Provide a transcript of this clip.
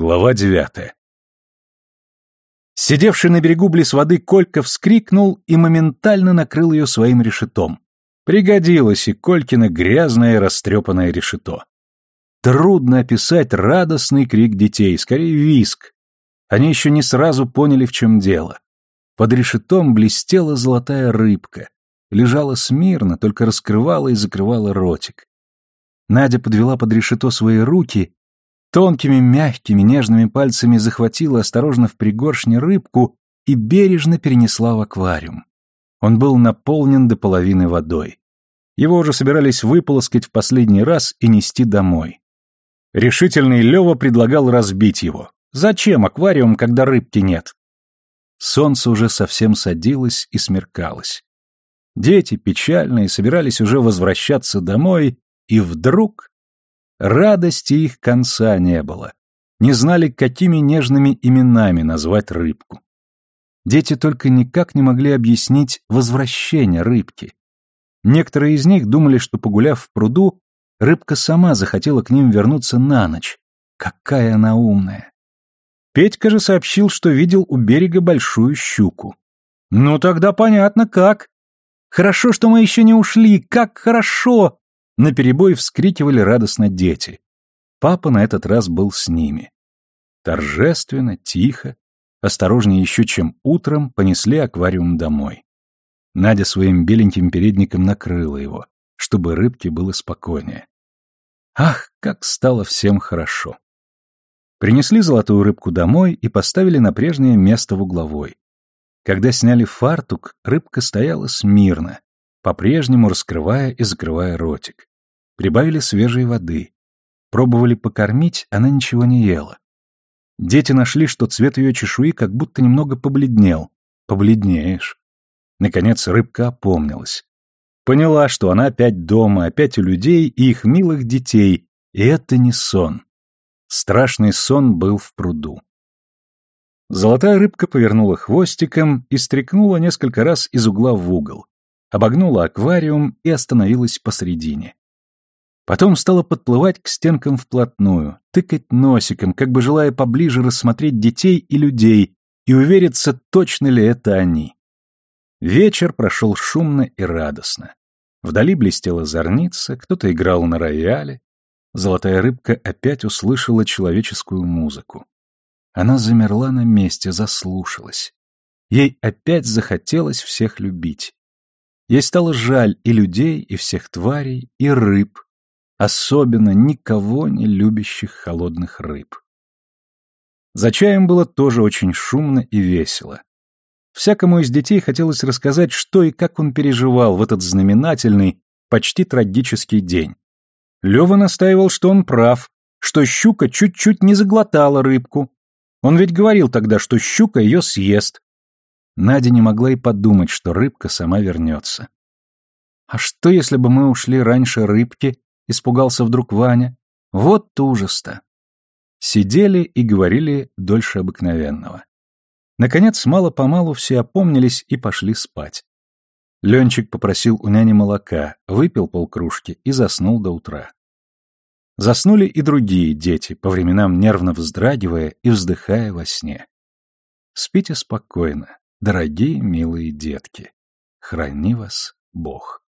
Глава девятая. Сидевший на берегу близ воды Колька вскрикнул и моментально накрыл ее своим решетом. Пригодилось и Колькино грязное растрепанное решето. Трудно описать радостный крик детей, скорее виск. Они еще не сразу поняли, в чем дело. Под решетом блестела золотая рыбка. Лежала смирно, только раскрывала и закрывала ротик. Надя подвела под решето свои руки Тонкими, мягкими, нежными пальцами захватила осторожно в пригоршне рыбку и бережно перенесла в аквариум. Он был наполнен до половины водой. Его уже собирались выполоскать в последний раз и нести домой. Решительный Лёва предлагал разбить его. Зачем аквариум, когда рыбки нет? Солнце уже совсем садилось и смеркалось. Дети печальные собирались уже возвращаться домой, и вдруг Радости их конца не было. Не знали, какими нежными именами назвать рыбку. Дети только никак не могли объяснить возвращение рыбки. Некоторые из них думали, что, погуляв в пруду, рыбка сама захотела к ним вернуться на ночь. Какая она умная! Петька же сообщил, что видел у берега большую щуку. «Ну тогда понятно, как!» «Хорошо, что мы еще не ушли! Как хорошо!» На перебой вскрикивали радостно дети. Папа на этот раз был с ними. Торжественно, тихо, осторожнее еще, чем утром, понесли аквариум домой. Надя своим беленьким передником накрыла его, чтобы рыбке было спокойнее. Ах, как стало всем хорошо! Принесли золотую рыбку домой и поставили на прежнее место в угловой. Когда сняли фартук, рыбка стояла смирно, по-прежнему раскрывая и закрывая ротик. Прибавили свежей воды. Пробовали покормить, она ничего не ела. Дети нашли, что цвет ее чешуи как будто немного побледнел. Побледнеешь. Наконец рыбка опомнилась. Поняла, что она опять дома, опять у людей и их милых детей, и это не сон. Страшный сон был в пруду. Золотая рыбка повернула хвостиком и стрекнула несколько раз из угла в угол обогнула аквариум и остановилась посредине. Потом стала подплывать к стенкам вплотную, тыкать носиком, как бы желая поближе рассмотреть детей и людей и увериться, точно ли это они. Вечер прошел шумно и радостно. Вдали блестела зорница, кто-то играл на рояле. Золотая рыбка опять услышала человеческую музыку. Она замерла на месте, заслушалась. Ей опять захотелось всех любить. Ей стало жаль и людей, и всех тварей, и рыб, особенно никого не любящих холодных рыб. За чаем было тоже очень шумно и весело. Всякому из детей хотелось рассказать, что и как он переживал в этот знаменательный, почти трагический день. Лёва настаивал, что он прав, что щука чуть-чуть не заглотала рыбку. Он ведь говорил тогда, что щука её съест. Надя не могла и подумать, что рыбка сама вернется. «А что, если бы мы ушли раньше рыбки?» — испугался вдруг Ваня. «Вот ужас-то!» Сидели и говорили дольше обыкновенного. Наконец, мало-помалу все опомнились и пошли спать. Ленчик попросил у няни молока, выпил полкружки и заснул до утра. Заснули и другие дети, по временам нервно вздрагивая и вздыхая во сне. Спите спокойно, Дорогие милые детки, храни вас Бог.